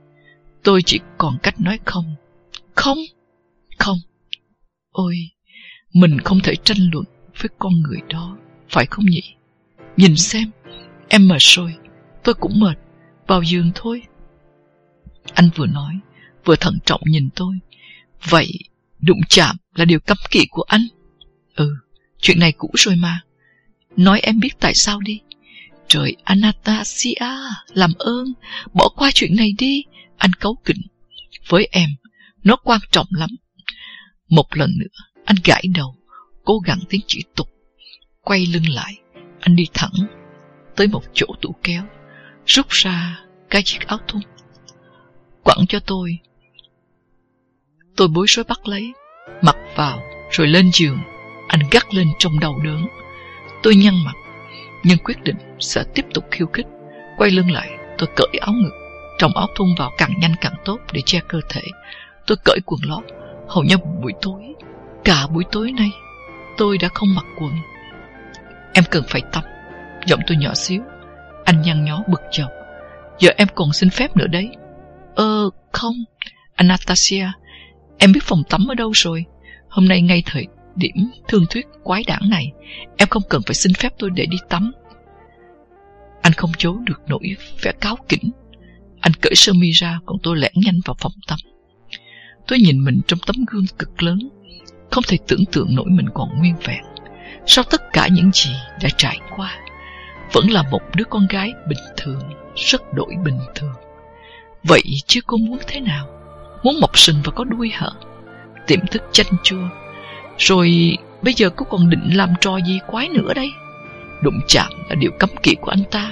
Tôi chỉ còn cách nói không. Không, không. Ôi, mình không thể tranh luận với con người đó, phải không nhỉ? Nhìn xem, em mệt rồi, tôi cũng mệt, vào giường thôi. Anh vừa nói, vừa thận trọng nhìn tôi. Vậy, đụng chạm là điều cấm kỵ của anh? Ừ, chuyện này cũ rồi mà. Nói em biết tại sao đi. Trời Anastasia, làm ơn, bỏ qua chuyện này đi. Anh cấu kỉnh. Với em, nó quan trọng lắm. Một lần nữa, anh gãi đầu, cố gắng tiếng chỉ tục. Quay lưng lại, anh đi thẳng tới một chỗ tủ kéo, rút ra cái chiếc áo thun. Quẳng cho tôi. Tôi bối rối bắt lấy, mặc vào, rồi lên giường. Anh gắt lên trong đầu đớn. Tôi nhăn mặt, nhưng quyết định sẽ tiếp tục khiêu khích. Quay lưng lại, tôi cởi áo ngực, trong áo thun vào càng nhanh càng tốt để che cơ thể. Tôi cởi quần lót, hầu như buổi tối. Cả buổi tối nay, tôi đã không mặc quần. Em cần phải tắm. Giọng tôi nhỏ xíu. Anh nhăn nhó bực chọc. Giờ em còn xin phép nữa đấy. Ờ, không. Anastasia, em biết phòng tắm ở đâu rồi. Hôm nay ngay thời điểm thương thuyết quái đản này, em không cần phải xin phép tôi để đi tắm. Anh không chối được nỗi vẻ cáo kỉnh. Anh cởi sơ mi ra, còn tôi lẻn nhanh vào phòng tắm. Tôi nhìn mình trong tấm gương cực lớn, không thể tưởng tượng nổi mình còn nguyên vẹn. Sau tất cả những gì đã trải qua, vẫn là một đứa con gái bình thường, rất đổi bình thường. Vậy chứ cô muốn thế nào? Muốn mọc sừng và có đuôi hả? Tiềm thức chanh chua. Rồi bây giờ cô còn định làm trò gì quái nữa đây? Đụng chạm là điều cấm kỵ của anh ta.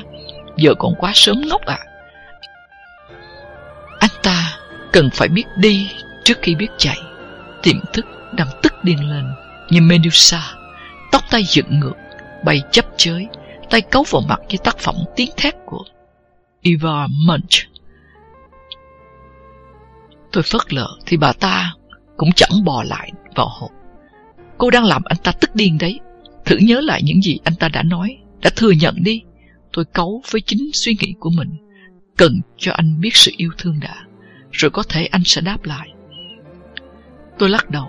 Giờ còn quá sớm ngốc à? Anh ta cần phải biết đi trước khi biết chạy. Tiềm thức đang tức điên lên như Medusa, tóc tay dựng ngược, bay chấp chới, tay cấu vào mặt với tác phẩm tiếng thét của Eva Munch. Tôi phớt lờ thì bà ta cũng chẳng bò lại vào hộp. Cô đang làm anh ta tức điên đấy. Thử nhớ lại những gì anh ta đã nói, đã thừa nhận đi. Tôi cấu với chính suy nghĩ của mình. Cần cho anh biết sự yêu thương đã, rồi có thể anh sẽ đáp lại. Tôi lắc đầu.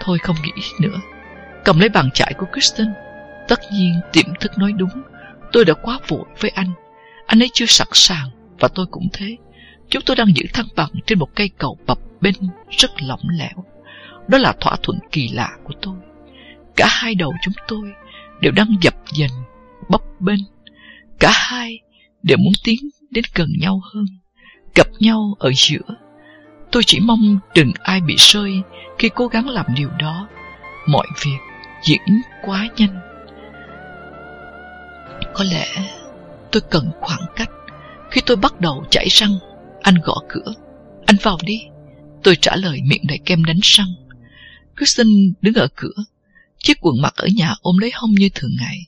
Thôi không nghĩ nữa. Cầm lấy bàn chải của Kristen. Tất nhiên tiệm thức nói đúng. Tôi đã quá vội với anh. Anh ấy chưa sẵn sàng, và tôi cũng thế. Chúng tôi đang giữ thăng bằng trên một cây cầu bập bênh rất lỏng lẻo. Đó là thỏa thuận kỳ lạ của tôi. Cả hai đầu chúng tôi đều đang dập dần, bấp bênh. Cả hai đều muốn tiến đến gần nhau hơn, gặp nhau ở giữa. Tôi chỉ mong đừng ai bị rơi khi cố gắng làm điều đó. Mọi việc diễn quá nhanh. Có lẽ tôi cần khoảng cách. Khi tôi bắt đầu chảy răng, anh gõ cửa. Anh vào đi. Tôi trả lời miệng đầy kem đánh răng. Kristen đứng ở cửa, chiếc quần mặc ở nhà ôm lấy hông như thường ngày.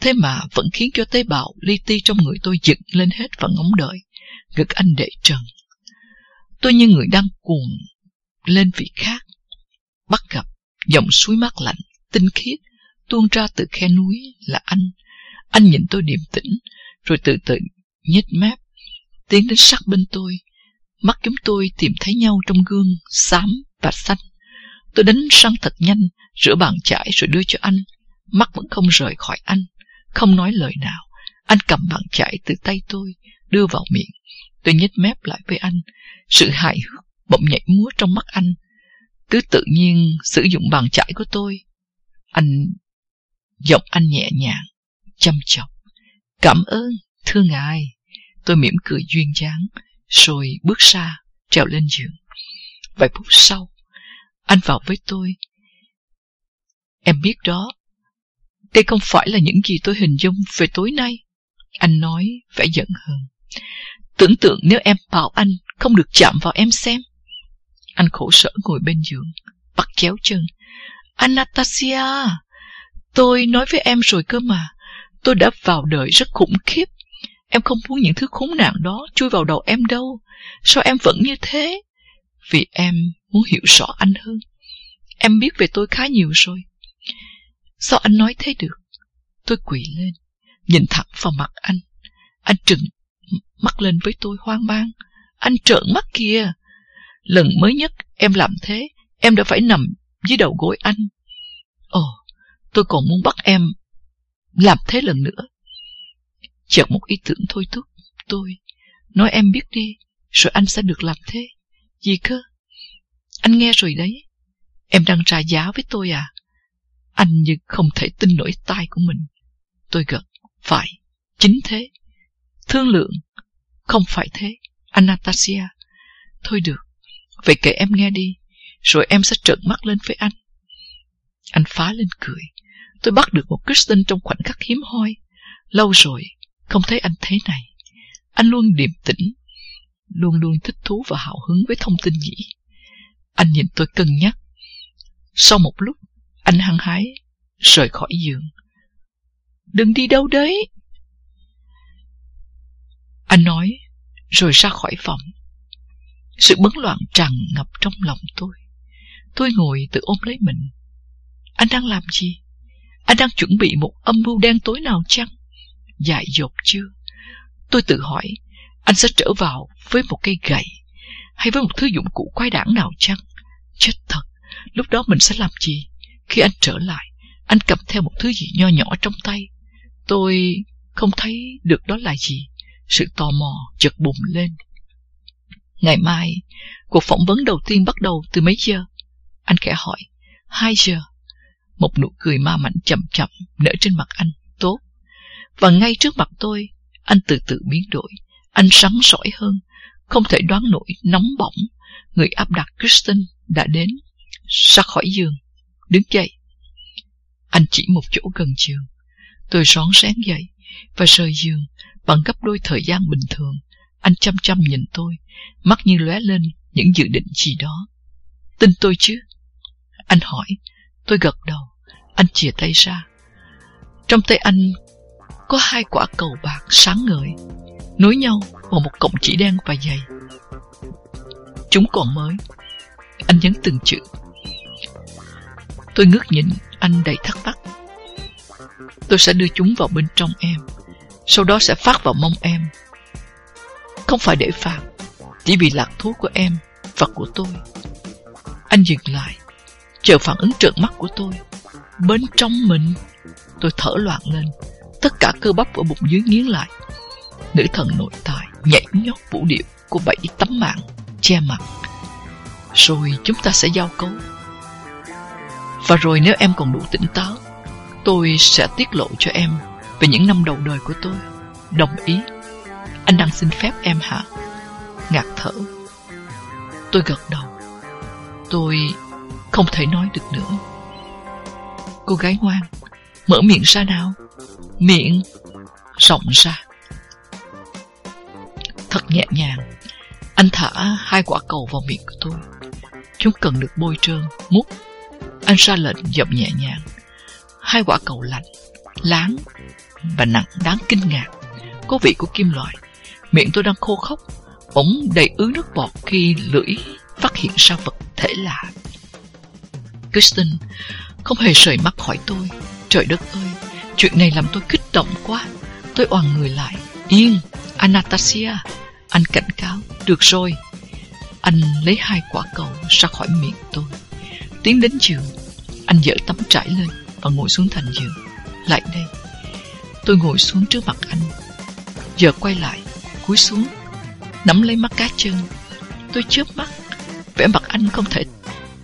Thế mà vẫn khiến cho tế bào li ti trong người tôi dựng lên hết và ngóng đợi. Ngực anh đệ trần. Tôi như người đang cuồng lên vị khác. Bắt gặp dòng suối mát lạnh, tinh khiết, tuôn ra từ khe núi là anh. Anh nhìn tôi điềm tĩnh, rồi từ từ nhếch mép, tiến đến sát bên tôi. Mắt chúng tôi tìm thấy nhau trong gương xám và xanh. Tôi đánh răng thật nhanh, rửa bàn chải rồi đưa cho anh. Mắt vẫn không rời khỏi anh, không nói lời nào. Anh cầm bàn chải từ tay tôi, đưa vào miệng. Tôi nhếch mép lại với anh. Sự hài hước bỗng nhảy múa trong mắt anh. Cứ tự nhiên sử dụng bàn chải của tôi. Anh... Giọng anh nhẹ nhàng, chăm chọc. Cảm ơn, thưa ngài. Tôi mỉm cười duyên dáng. rồi bước ra, trèo lên giường. Vài phút sau, anh vào với tôi. Em biết đó, đây không phải là những gì tôi hình dung về tối nay. Anh nói vẻ giận hờn Tưởng tượng nếu em bảo anh không được chạm vào em xem. Anh khổ sở ngồi bên giường, bắt chéo chân. Anastasia, tôi nói với em rồi cơ mà. Tôi đã vào đời rất khủng khiếp. Em không muốn những thứ khốn nạn đó chui vào đầu em đâu. Sao em vẫn như thế? Vì em muốn hiểu rõ anh hơn. Em biết về tôi khá nhiều rồi. Sao anh nói thế được? Tôi quỳ lên, nhìn thẳng vào mặt anh. Anh trừng mắt lên với tôi hoang mang. Anh trợn mắt kìa. Lần mới nhất em làm thế, em đã phải nằm dưới đầu gối anh. Ồ, tôi còn muốn bắt em làm thế lần nữa. Chợt một ý tưởng thôi thúc tôi. Nói em biết đi, rồi anh sẽ được làm thế. Gì cơ? Anh nghe rồi đấy. Em đang trả giá với tôi à? Anh như không thể tin nổi tai của mình. Tôi gật. Phải, chính thế. Thương lượng. Không phải thế, Anastasia. Thôi được, vậy kể em nghe đi, rồi em sẽ trợn mắt lên với anh. Anh phá lên cười. Tôi bắt được một Kristen trong khoảnh khắc hiếm hoi. Lâu rồi, không thấy anh thế này. Anh luôn điềm tĩnh, luôn luôn thích thú và hào hứng với thông tin nhỉ. Anh nhìn tôi cân nhắc. Sau một lúc, anh hăng hái, rời khỏi giường. Đừng đi đâu đấy. Anh nói, rồi ra khỏi phòng. Sự bấn loạn tràn ngập trong lòng tôi. Tôi ngồi tự ôm lấy mình. Anh đang làm gì? Anh đang chuẩn bị một âm mưu đen tối nào chăng? Dại dột chưa? Tôi tự hỏi, anh sẽ trở vào với một cây gậy hay với một thứ dụng cụ quái đản nào chăng? Chết thật, lúc đó mình sẽ làm gì? Khi anh trở lại, anh cầm theo một thứ gì nho nhỏ trong tay. Tôi không thấy được đó là gì. Sự tò mò chợt bùng lên. Ngày mai, cuộc phỏng vấn đầu tiên bắt đầu từ mấy giờ? Anh khẽ hỏi. Hai giờ. Một nụ cười ma mạnh chậm chậm nở trên mặt anh. Tốt. Và ngay trước mặt tôi, anh từ từ biến đổi. Anh sắn sỏi hơn. Không thể đoán nổi nóng bỏng. Người áp đặt Kristen đã đến. Ra khỏi giường. Đứng dậy. Anh chỉ một chỗ gần giường. Tôi rón rén dậy và rời giường bằng gấp đôi thời gian bình thường. Anh chăm chăm nhìn tôi, mắt như lóe lên những dự định gì đó. Tin tôi chứ? Anh hỏi, tôi gật đầu. Anh chìa tay ra. Trong tay anh có hai quả cầu bạc sáng ngời, nối nhau vào một cọng chỉ đen và dày. Chúng còn mới. Anh nhấn từng chữ. Tôi ngước nhìn anh đầy thắc mắc. Tôi sẽ đưa chúng vào bên trong em, sau đó sẽ phát vào mông em. Không phải để phạt, chỉ vì lạc thú của em và của tôi. Anh dừng lại, chờ phản ứng trợn mắt của tôi. Bên trong mình, tôi thở loạn lên, tất cả cơ bắp ở bụng dưới nghiến lại. Nữ thần nội tại nhảy nhót vũ điệu của bảy tấm mạng che mặt. Rồi chúng ta sẽ giao cấu. Và rồi nếu em còn đủ tỉnh táo, tôi sẽ tiết lộ cho em về những năm đầu đời của tôi. Đồng ý. Anh đang xin phép em hả? Ngạc thở. Tôi gật đầu. Tôi không thể nói được nữa. Cô gái ngoan, mở miệng ra nào. Miệng rộng ra. Thật nhẹ nhàng, anh thả hai quả cầu vào miệng của tôi. Chúng cần được bôi trơn, mút. Anh ra lệnh dập nhẹ nhàng. Hai quả cầu lạnh, láng và nặng đáng kinh ngạc. Có vị của kim loại. Miệng tôi đang khô khốc, bỗng đầy ứ nước bọt khi lưỡi phát hiện ra vật thể lạ. Kristen không hề rời mắt khỏi tôi. Trời đất ơi, chuyện này làm tôi kích động quá. Tôi oằn người lại. Yên, Anastasia. Anh cảnh cáo. Được rồi. Anh lấy hai quả cầu ra khỏi miệng tôi. Tiến đến giường. Anh dỡ tấm trải lên và ngồi xuống thành giường. Lại đây. Tôi ngồi xuống trước mặt anh. Giờ quay lại, cúi xuống, nắm lấy mắt cá chân. Tôi chớp mắt, vẻ mặt anh không thể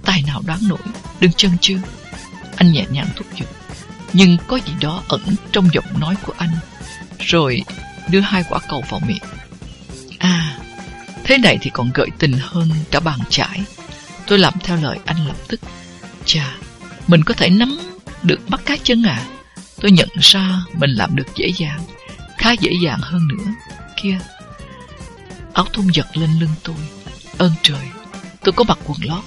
tài nào đoán nổi, đừng chân chưa. Anh nhẹ nhàng thúc giục, nhưng có gì đó ẩn trong giọng nói của anh. Rồi đưa hai quả cầu vào miệng. À, Thế này thì còn gợi tình hơn cả bàn chải. Tôi làm theo lời anh lập tức. Chà, mình có thể nắm được bắt cá chân à? Tôi nhận ra mình làm được dễ dàng, khá dễ dàng hơn nữa. Kia, áo thun giật lên lưng tôi. Ơn trời, tôi có mặc quần lót,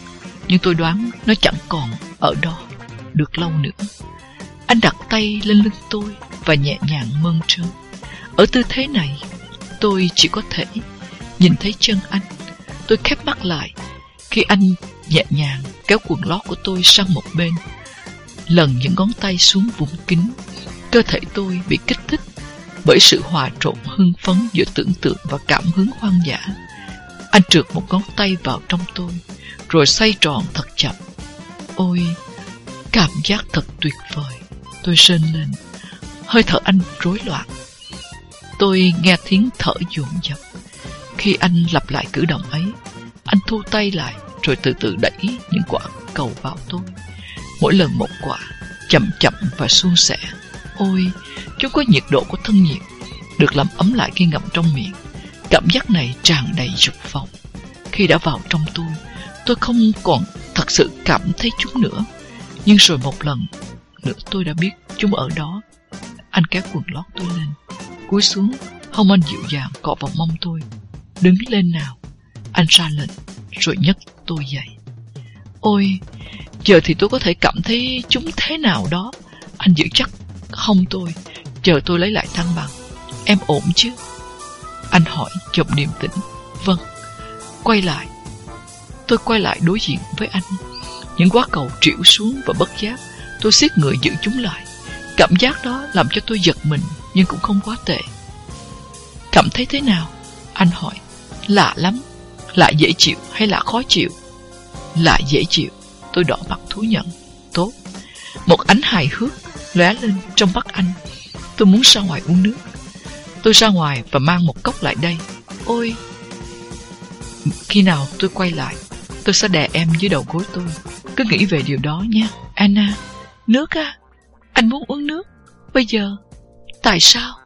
nhưng tôi đoán nó chẳng còn ở đó được lâu nữa. Anh đặt tay lên lưng tôi và nhẹ nhàng mơn trớn. Ở tư thế này, tôi chỉ có thể nhìn thấy chân anh. Tôi khép mắt lại khi anh nhẹ nhàng kéo quần lót của tôi sang một bên. Lần những ngón tay xuống vùng kính, cơ thể tôi bị kích thích bởi sự hòa trộn hưng phấn giữa tưởng tượng và cảm hứng hoang dã. Anh trượt một ngón tay vào trong tôi, rồi xoay tròn thật chậm. Ôi, cảm giác thật tuyệt vời. Tôi rên lên, hơi thở anh rối loạn. Tôi nghe tiếng thở dồn dập. Khi anh lặp lại cử động ấy, anh thu tay lại rồi từ từ đẩy những quả cầu vào tôi. Mỗi lần một quả, chậm chậm và suôn sẻ. Ôi, chúng có nhiệt độ của thân nhiệt, được làm ấm lại khi ngậm trong miệng. Cảm giác này tràn đầy dục vọng. Khi đã vào trong tôi, tôi không còn thật sự cảm thấy chúng nữa. Nhưng rồi một lần nữa tôi đã biết chúng ở đó. Anh kéo quần lót tôi lên, cúi xuống, Hồng anh dịu dàng cọ vào mông tôi. Đứng lên nào. Anh ra lệnh, rồi nhấc tôi dậy. Ôi, giờ thì tôi có thể cảm thấy chúng thế nào đó. Anh giữ chắc không tôi, chờ tôi lấy lại thăng bằng. Em ổn chứ? Anh hỏi giọng điềm tĩnh. Vâng. Quay lại. Tôi quay lại đối diện với anh. Những quả cầu triệu xuống và bất giác. Tôi siết người giữ chúng lại. Cảm giác đó làm cho tôi giật mình, nhưng cũng không quá tệ. Cảm thấy thế nào? Anh hỏi. Lạ lắm. Lạ dễ chịu hay lạ khó chịu? Lạ dễ chịu. Tôi đỏ mặt thú nhận. Tốt. Một ánh hài hước lóe lên trong mắt anh. Tôi muốn ra ngoài uống nước. Tôi ra ngoài và mang một cốc lại đây. Ôi! Khi nào tôi quay lại, tôi sẽ đè em dưới đầu gối tôi. Cứ nghĩ về điều đó nha. Anna, nước à? Anh muốn uống nước. Bây giờ, tại sao?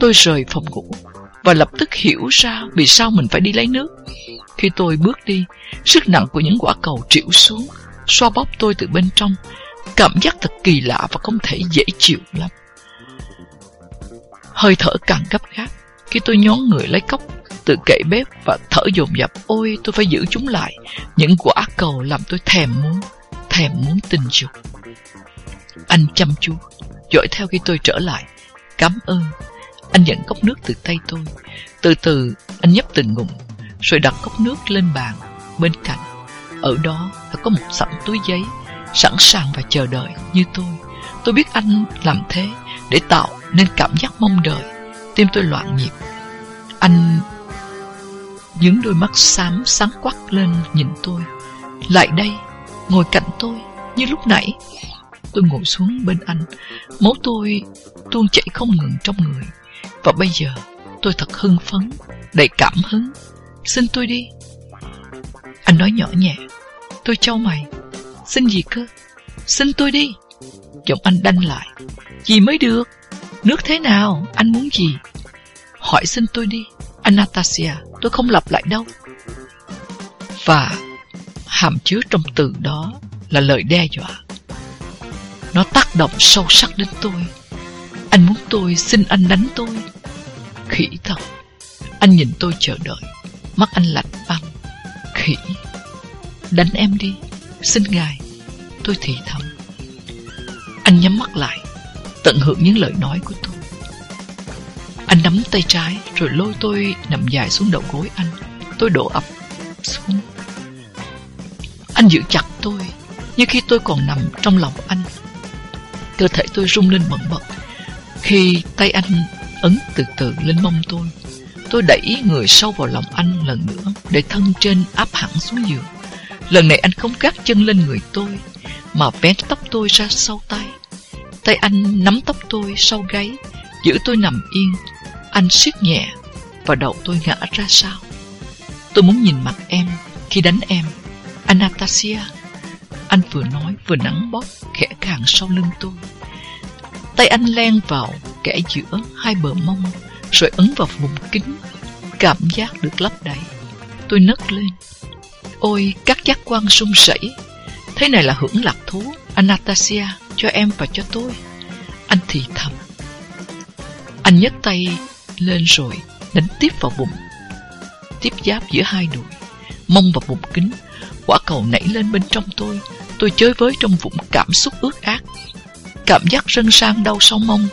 Tôi rời phòng ngủ và lập tức hiểu ra vì sao mình phải đi lấy nước. Khi tôi bước đi, sức nặng của những quả cầu triệu xuống, xoa bóp tôi từ bên trong. Cảm giác thật kỳ lạ và không thể dễ chịu lắm. Hơi thở càng gấp gáp khi tôi nhón người lấy cốc từ kệ bếp và thở dồn dập. Ôi, tôi phải giữ chúng lại. Những quả cầu làm tôi thèm muốn, thèm muốn tình dục. Anh chăm chú, dõi theo khi tôi trở lại. Cảm ơn. Anh nhận cốc nước từ tay tôi. Từ từ, anh nhấp từng ngụm, rồi đặt cốc nước lên bàn. Bên cạnh, ở đó đã có một sẵn túi giấy, sẵn sàng và chờ đợi như tôi. Tôi biết anh làm thế để tạo nên cảm giác mong đợi. Tim tôi loạn nhịp. Anh những đôi mắt xám sáng quắc lên nhìn tôi. Lại đây, ngồi cạnh tôi, như lúc nãy. Tôi ngồi xuống bên anh, máu tôi tuôn chảy không ngừng trong người. Và bây giờ, tôi thật hưng phấn, đầy cảm hứng. Xin tôi đi. Anh nói nhỏ nhẹ. Tôi trao mày. Xin gì cơ? Xin tôi đi. Giọng anh đanh lại. Gì mới được? Nước thế nào? Anh muốn gì? Hỏi xin tôi đi. Anastasia, tôi không lặp lại đâu. Và hàm chứa trong từ đó là lời đe dọa. Nó tác động sâu sắc đến tôi. Anh muốn tôi xin anh đánh tôi. Khỉ thật. Anh nhìn tôi chờ đợi. Mắt anh lạnh băng. Khỉ. Đánh em đi. Xin ngài. Tôi thì thầm. Anh nhắm mắt lại. Tận hưởng những lời nói của tôi. Anh nắm tay trái rồi lôi tôi nằm dài xuống đầu gối anh. Tôi đổ ập xuống. Anh giữ chặt tôi như khi tôi còn nằm trong lòng anh. Cơ thể tôi rung lên bẩn bật khi tay anh ấn từ từ lên mông tôi. Tôi đẩy người sâu vào lòng anh lần nữa để thân trên áp hẳn xuống giường. Lần này anh không gác chân lên người tôi mà vén tóc tôi ra sau tay. Tay anh nắm tóc tôi sau gáy, giữ tôi nằm yên anh siết nhẹ Và đầu tôi ngã ra sau Tôi muốn nhìn mặt em Khi đánh em Anastasia, Anh vừa nói vừa nắng bóp Khẽ càng sau lưng tôi. Tay anh len vào kẽ giữa hai bờ mông, Rồi ấn vào vùng kính Cảm giác được lấp đầy. Tôi nấc lên. Ôi, các giác quan sung sẩy Thế này là hưởng lạc thú, Anastasia, cho em và cho tôi. Anh thì thầm. Anh nhấc tay lên rồi Đánh tiếp vào bụng Tiếp giáp giữa hai đùi, Mông vào bụng kính Quả cầu nảy lên bên trong tôi. Tôi chơi với trong vũng cảm xúc ướt át. Cảm giác rân sang đau sau mông.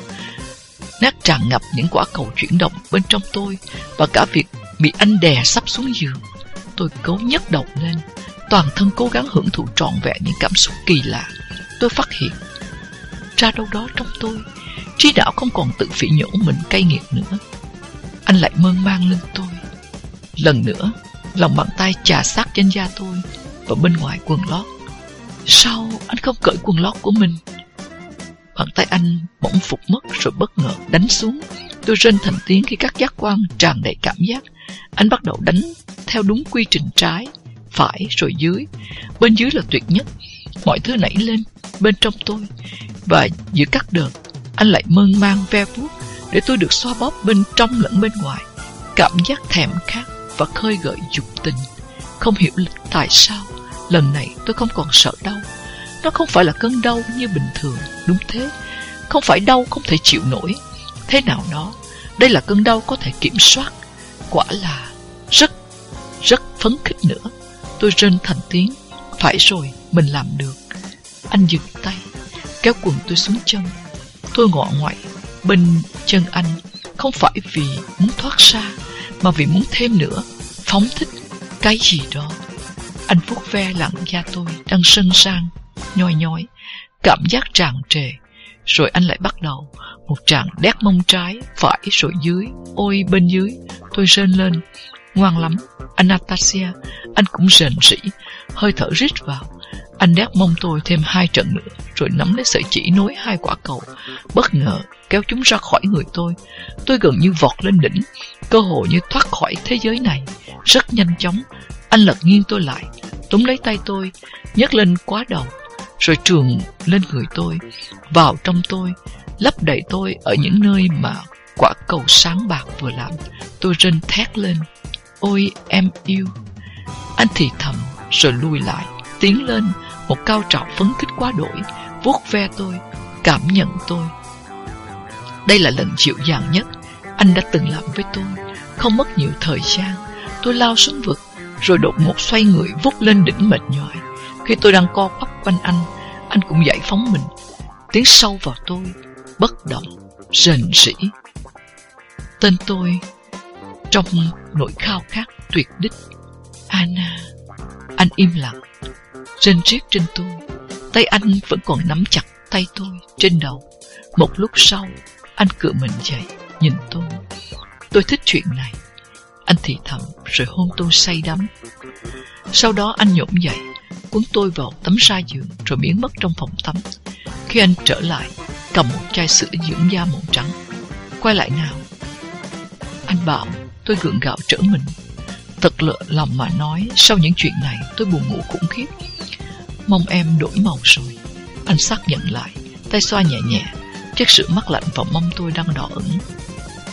Nát tràn ngập những quả cầu chuyển động bên trong tôi Và cả việc bị anh đè sắp xuống giường. Tôi cố nhấc đầu lên. Toàn thân cố gắng hưởng thụ trọn vẹn những cảm xúc kỳ lạ. Tôi phát hiện Ra đâu đó trong tôi, Trí đạo không còn tự phỉ nhổ mình cay nghiệt nữa. Anh lại mơn mang lên tôi. Lần nữa, Lòng bàn tay chà sát trên da tôi. Và bên ngoài quần lót. Sao anh không cởi quần lót của mình? Bàn tay anh bỗng phục mất Rồi bất ngờ, đánh xuống. Tôi rên thành tiếng khi các giác quan tràn đầy cảm giác. Anh bắt đầu đánh theo đúng quy trình trái, Phải rồi dưới. Bên dưới là tuyệt nhất. Mọi thứ nảy lên bên trong tôi. Và giữa các đợt, Anh lại mơn mang ve vuốt Để tôi được xoa bóp bên trong lẫn bên ngoài. Cảm giác thèm khát Và khơi gợi dục tình. Không hiểu tại sao. Lần này tôi không còn sợ đau. Nó không phải là cơn đau như bình thường, Đúng thế. Không phải đau không thể chịu nổi. Thế nào nó? Đây là cơn đau có thể kiểm soát. Quả là rất Rất phấn khích nữa. Tôi rên thành tiếng. Phải rồi, mình làm được. Anh dừng tay, Kéo quần tôi xuống chân. Tôi ngọ ngoại, bên chân anh. Không phải vì muốn thoát ra, Mà vì muốn thêm nữa. Phóng thích cái gì đó. Anh vuốt ve lặng da tôi Đang sân sang, Nhoi nhoi, Cảm giác tràn trề. Rồi anh lại bắt đầu, Một tràng đét mông trái, Phải rồi dưới, Ôi bên dưới. Tôi rên lên, Ngoan lắm, Anastasia, Anh cũng rền rỉ Hơi thở rít vào. Anh đét mong tôi thêm hai trận nữa, Rồi nắm lấy sợi chỉ nối hai quả cầu. Bất ngờ, kéo chúng ra khỏi người tôi. Tôi gần như vọt lên đỉnh, Cơ hội như thoát khỏi thế giới này. Rất nhanh chóng anh lật nghiêng tôi lại, Túm lấy tay tôi, nhấc lên quá đầu, Rồi trường lên người tôi, Vào trong tôi, Lấp đầy tôi ở những nơi mà Quả cầu sáng bạc vừa làm. Tôi rên thét lên, Ôi, em yêu! Anh thì thầm, rồi lui lại, Tiến lên một cao trào phấn khích quá đổi vuốt ve tôi, cảm nhận tôi. Đây là lần dịu dàng nhất anh đã từng làm với tôi. Không mất nhiều thời gian, tôi lao xuống vực rồi đột ngột xoay người vút lên đỉnh mệt nhoài khi tôi đang co quắp quanh anh anh cũng giải phóng mình. Tiến sâu vào tôi, bất động, rền rỉ. tên tôi trong nỗi khao khát tuyệt đích, Anna. Anh im lặng, rên riết trên tôi. Tay anh vẫn còn nắm chặt tay tôi trên đầu. Một lúc sau, Anh cựa mình dậy, Nhìn tôi. Tôi thích chuyện này. Anh thì thầm, rồi hôn tôi say đắm. Sau đó anh nhổm dậy, Cuốn tôi vào tấm sa giường Rồi biến mất trong phòng tắm. Khi anh trở lại, Cầm một chai sữa dưỡng da màu trắng. Quay lại nào. Anh bảo, tôi gượng gạo trở mình. Thật lợ lòng mà nói, Sau những chuyện này, tôi buồn ngủ khủng khiếp. Mong em đổi màu rồi. Anh xác nhận lại, Tay xoa nhẹ nhẹ, Chiếc sự mắc lạnh vào mông tôi đang đỏ ửng.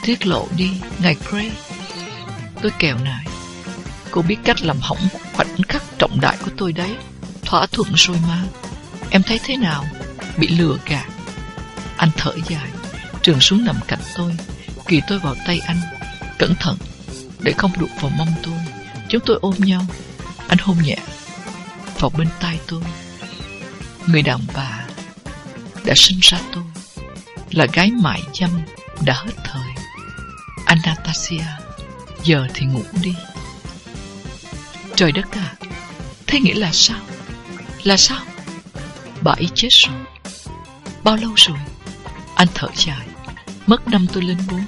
Tiết lộ đi, Ngài Gray Tôi kèo nài Cô biết cách làm hỏng khoảnh khắc trọng đại của tôi đấy. Thỏa thuận rồi mà. Em thấy thế nào? Bị lừa gạt. Anh thở dài Trường xuống nằm cạnh tôi, Kỳ tôi vào tay anh. Cẩn thận, Để không đụng vào mông tôi. Chúng tôi ôm nhau. Anh hôn nhẹ vào bên tai tôi. Người đàn bà Đã sinh ra tôi, Là gái mại dâm Đã hết thời. Anastasia. Giờ thì ngủ đi. Trời đất à Thế nghĩa là sao? Là sao? Bà ấy chết rồi. Bao lâu rồi? Anh thở dài. Mất năm tôi lên bốn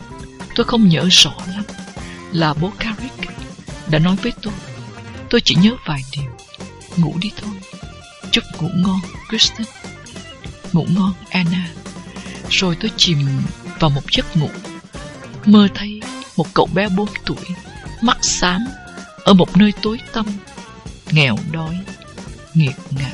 Tôi không nhớ rõ lắm. Là bố Carrick Đã nói với tôi. Tôi chỉ nhớ vài điều. Ngủ đi thôi. Chúc ngủ ngon, Kristen. Ngủ ngon, Anna. Rồi tôi chìm vào một giấc ngủ. Mơ thấy một cậu bé bốn tuổi, Mắt xám, Ở một nơi tối tăm, Nghèo đói, Nghiệt ngã.